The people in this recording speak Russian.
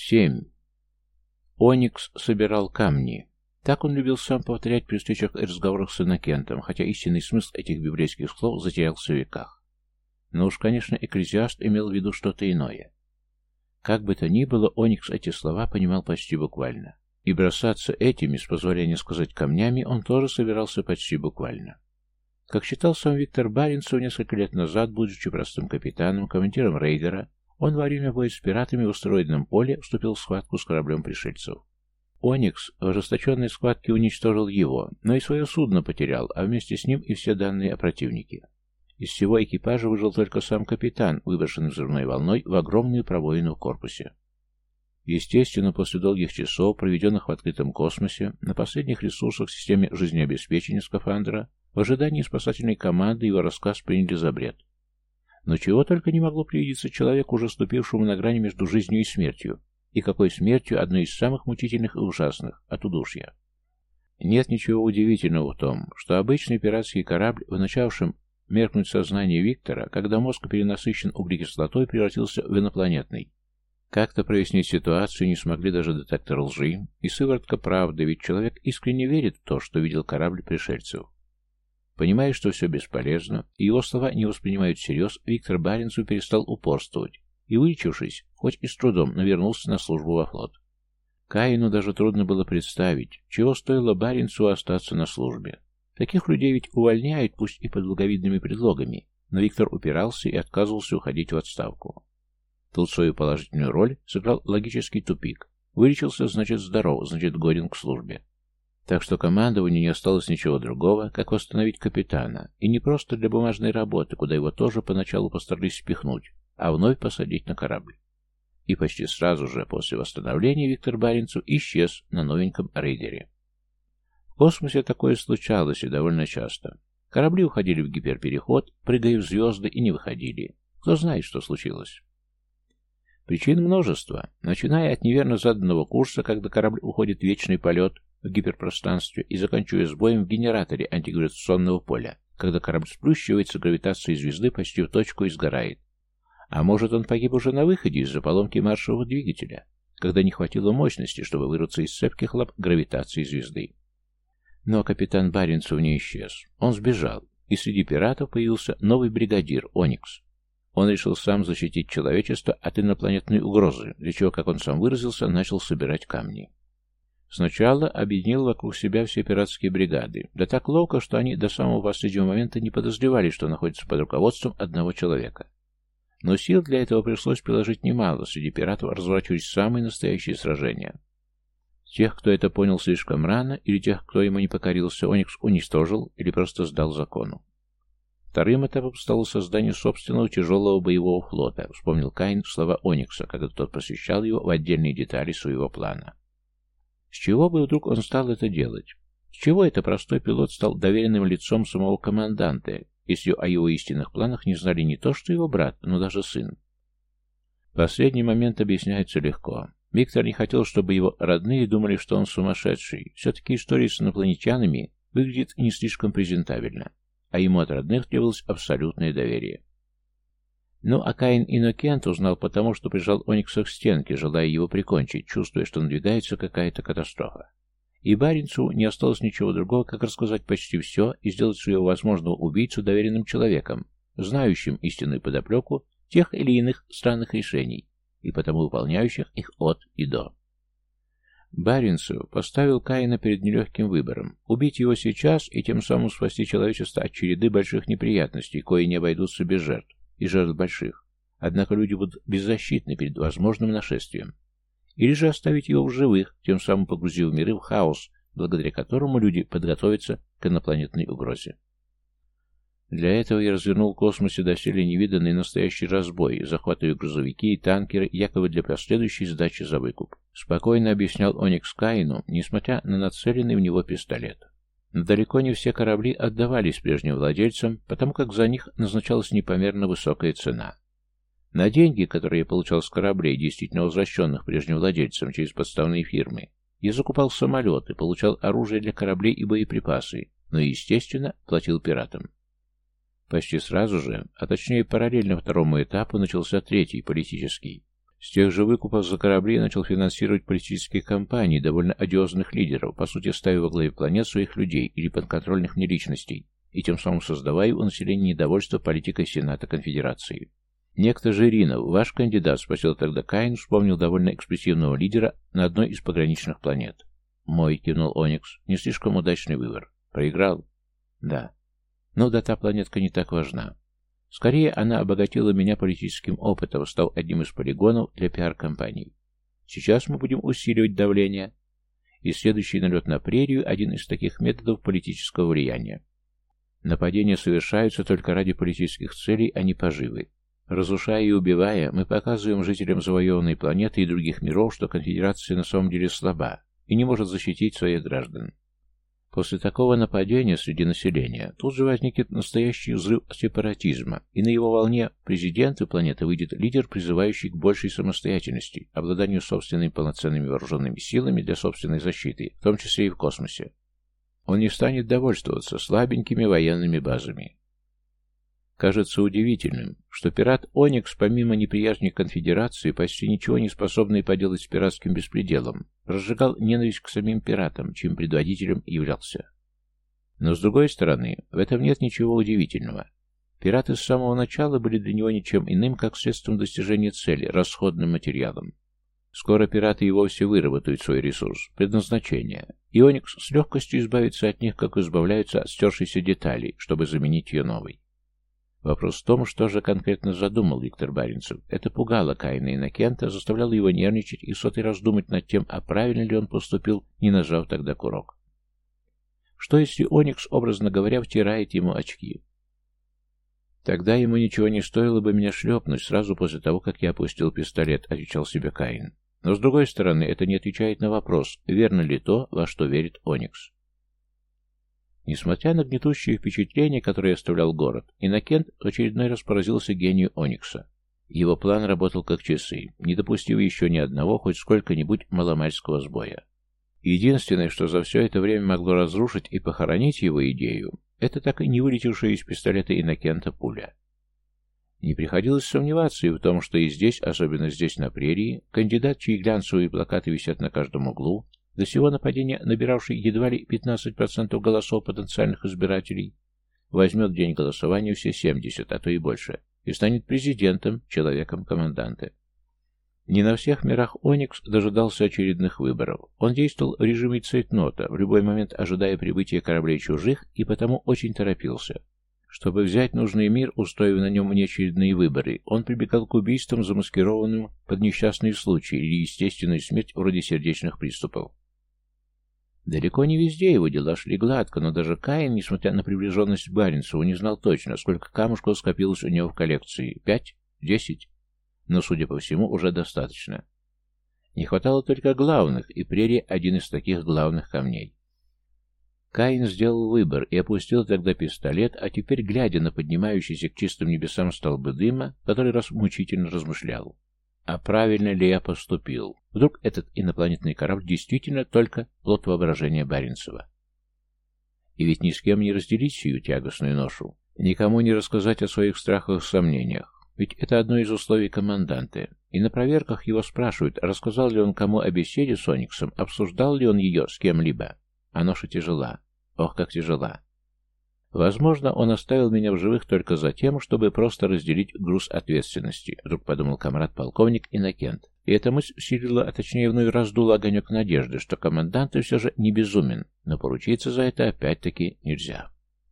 Семь. Оникс собирал камни. Так он любил сам повторять при встречах и разговорах с Иннокентом, хотя истинный смысл этих библейских слов затерялся в веках. Но уж, конечно, экклезиаст имел в виду что-то иное. Как бы то ни было, Оникс эти слова понимал почти буквально. И бросаться этими, с позволения сказать, камнями он тоже собирался почти буквально. Как считал сам Виктор Баренцев несколько лет назад, будучи простым капитаном, командиром рейдера, он во время боя с пиратами в устроенном поле вступил в схватку с кораблем пришельцев. Оникс в ожесточенной схватке уничтожил его, но и свое судно потерял, а вместе с ним и все данные о противнике. Из всего экипажа выжил только сам капитан, выброшенный взрывной волной в огромную пробоину в корпусе. Естественно, после долгих часов, проведенных в открытом космосе, на последних ресурсах в системе жизнеобеспечения скафандра, в ожидании спасательной команды его рассказ приняли за бред. Но чего только не могло привидеться человеку, уже ступившему на грани между жизнью и смертью, и какой смертью одной из самых мучительных и ужасных – от удушья. Нет ничего удивительного в том, что обычный пиратский корабль, в начавшем меркнуть сознание Виктора, когда мозг перенасыщен углекислотой, превратился в инопланетный. Как-то прояснить ситуацию не смогли даже детектор лжи и сыворотка правды, ведь человек искренне верит в то, что видел корабль пришельцев. Понимая, что все бесполезно, и его слова не воспринимают всерьез, Виктор Баренцев перестал упорствовать и, вылечившись, хоть и с трудом, навернулся на службу во флот. Каину даже трудно было представить, чего стоило Баренцу остаться на службе. Таких людей ведь увольняют, пусть и под благовидными предлогами, но Виктор упирался и отказывался уходить в отставку. Тут свою положительную роль сыграл логический тупик. Вылечился, значит здоров, значит годен к службе. Так что командованию не осталось ничего другого, как восстановить капитана, и не просто для бумажной работы, куда его тоже поначалу постарались спихнуть, а вновь посадить на корабль. И почти сразу же после восстановления Виктор Баренцев исчез на новеньком рейдере космосе такое случалось и довольно часто. Корабли уходили в гиперпереход, прыгая в звезды, и не выходили. Кто знает, что случилось. Причин множество, начиная от неверно заданного курса, когда корабль уходит в вечный полет в гиперпространстве и заканчивая сбоем в генераторе антигравитационного поля, когда корабль сплющивается гравитацией звезды почти в точку и сгорает. А может, он погиб уже на выходе из-за поломки маршевого двигателя, когда не хватило мощности, чтобы вырваться из цепких лап гравитации звезды. Но капитан Баренцев не исчез. Он сбежал, и среди пиратов появился новый бригадир Оникс. Он решил сам защитить человечество от инопланетной угрозы, для чего, как он сам выразился, начал собирать камни. Сначала объединил вокруг себя все пиратские бригады, да так ловко, что они до самого последнего момента не подозревали, что находятся под руководством одного человека. Но сил для этого пришлось приложить немало, среди пиратов разворачивались самые настоящие сражения. Тех, кто это понял слишком рано, или тех, кто ему не покорился, Оникс уничтожил или просто сдал закону. Вторым этапом стало создание собственного тяжелого боевого флота, вспомнил Кайн слова Оникса, когда тот посвящал его в отдельные детали своего плана. С чего бы вдруг он стал это делать? С чего это простой пилот стал доверенным лицом самого команданта, если о его истинных планах не знали не то что его брат, но даже сын? Последний момент объясняется легко. Виктор не хотел, чтобы его родные думали, что он сумасшедший. Все-таки история с инопланетянами выглядит не слишком презентабельно, а ему от родных требовалось абсолютное доверие. Ну, а Каин Иннокент узнал потому, что прижал Оникса к стенке, желая его прикончить, чувствуя, что надвигается какая-то катастрофа. И Баренцу не осталось ничего другого, как рассказать почти все и сделать своего возможного убийцу доверенным человеком, знающим истинную подоплеку тех или иных странных решений, и потому выполняющих их от и до. Баренцев поставил Каина перед нелегким выбором – убить его сейчас и тем самым спасти человечество от череды больших неприятностей, кои не обойдутся без жертв, и жертв больших. Однако люди будут беззащитны перед возможным нашествием. Или же оставить его в живых, тем самым погрузив миры в хаос, благодаря которому люди подготовятся к инопланетной угрозе. Для этого я развернул в космосе доселе невиданный настоящий разбой, захватывая грузовики и танкеры, якобы для последующей сдачи за выкуп. Спокойно объяснял Оникс Каину, несмотря на нацеленный в него пистолет. Далеко не все корабли отдавались прежним владельцам, потому как за них назначалась непомерно высокая цена. На деньги, которые я получал с кораблей, действительно возвращенных прежним владельцам через подставные фирмы, я закупал самолеты, получал оружие для кораблей и боеприпасы, но, естественно, платил пиратам. Почти сразу же, а точнее параллельно второму этапу, начался третий, политический. С тех же выкупов за корабли начал финансировать политические кампании довольно одиозных лидеров, по сути ставя во главе планет своих людей или подконтрольных мне личностей, и тем самым создавая у населения недовольство политикой Сената Конфедерации. Некто Жиринов, ваш кандидат, спросил тогда Каин, вспомнил довольно экспрессивного лидера на одной из пограничных планет. Мой, кивнул Оникс, не слишком удачный выбор. Проиграл? Да. Но да та планетка не так важна. Скорее, она обогатила меня политическим опытом, став одним из полигонов для пиар-компаний. Сейчас мы будем усиливать давление. И следующий налет на прерию – один из таких методов политического влияния. Нападения совершаются только ради политических целей, а не поживы. Разрушая и убивая, мы показываем жителям завоеванной планеты и других миров, что конфедерация на самом деле слаба и не может защитить своих граждан. После такого нападения среди населения тут же возникнет настоящий взрыв сепаратизма, и на его волне президенты планеты выйдет лидер, призывающий к большей самостоятельности, обладанию собственными полноценными вооруженными силами для собственной защиты, в том числе и в космосе. Он не станет довольствоваться слабенькими военными базами. Кажется удивительным, что пират Оникс, помимо неприязни к конфедерации, почти ничего не способный поделать с пиратским беспределом, разжигал ненависть к самим пиратам, чьим предводителем являлся. Но с другой стороны, в этом нет ничего удивительного. Пираты с самого начала были для него ничем иным, как средством достижения цели, расходным материалом. Скоро пираты и вовсе выработают свой ресурс, предназначение, и Оникс с легкостью избавится от них, как избавляются от стершейся деталей, чтобы заменить ее новой. Вопрос в том, что же конкретно задумал Виктор Баринцев. Это пугало Каина Иннокента, заставляло его нервничать и сотый раз думать над тем, а правильно ли он поступил, не нажав тогда курок. Что если Оникс, образно говоря, втирает ему очки? Тогда ему ничего не стоило бы меня шлепнуть сразу после того, как я опустил пистолет, отвечал себе Каин. Но с другой стороны, это не отвечает на вопрос, верно ли то, во что верит Оникс. Несмотря на гнетущие впечатления, которые оставлял город, Иннокент в очередной раз поразился гению Оникса. Его план работал как часы, не допустив еще ни одного хоть сколько-нибудь маломальского сбоя. Единственное, что за все это время могло разрушить и похоронить его идею, это так и не вылетевшая из пистолета Иннокента пуля. Не приходилось сомневаться и в том, что и здесь, особенно здесь на прерии, кандидат, чьи глянцевые плакаты висят на каждом углу, до сего нападения, набиравший едва ли 15% голосов потенциальных избирателей, возьмет день голосования все 70, а то и больше, и станет президентом, человеком команданта. Не на всех мирах Оникс дожидался очередных выборов. Он действовал в режиме цейтнота, в любой момент ожидая прибытия кораблей чужих, и потому очень торопился. Чтобы взять нужный мир, устроив на нем неочередные выборы, он прибегал к убийствам, замаскированным под несчастные случаи или естественную смерть вроде сердечных приступов. Далеко не везде его дела шли гладко, но даже Каин, несмотря на приближенность к Баренцеву, не знал точно, сколько камушков скопилось у него в коллекции. Пять? Десять? Но, судя по всему, уже достаточно. Не хватало только главных, и прерия один из таких главных камней. Каин сделал выбор и опустил тогда пистолет, а теперь, глядя на поднимающийся к чистым небесам столбы дыма, который раз мучительно размышлял. А правильно ли я поступил? Вдруг этот инопланетный корабль действительно только плод воображения Баренцева? И ведь ни с кем не разделить сию тягостную ношу, никому не рассказать о своих страхах и сомнениях. Ведь это одно из условий команданта. И на проверках его спрашивают, рассказал ли он кому о беседе с Ониксом, обсуждал ли он ее с кем-либо. А ноша тяжела. Ох, как тяжела. Возможно, он оставил меня в живых только за тем, чтобы просто разделить груз ответственности, вдруг подумал комрад-полковник Иннокент. И эта мысль усилила, а точнее вновь раздула огонек надежды, что командант все же не безумен, но поручиться за это опять-таки нельзя.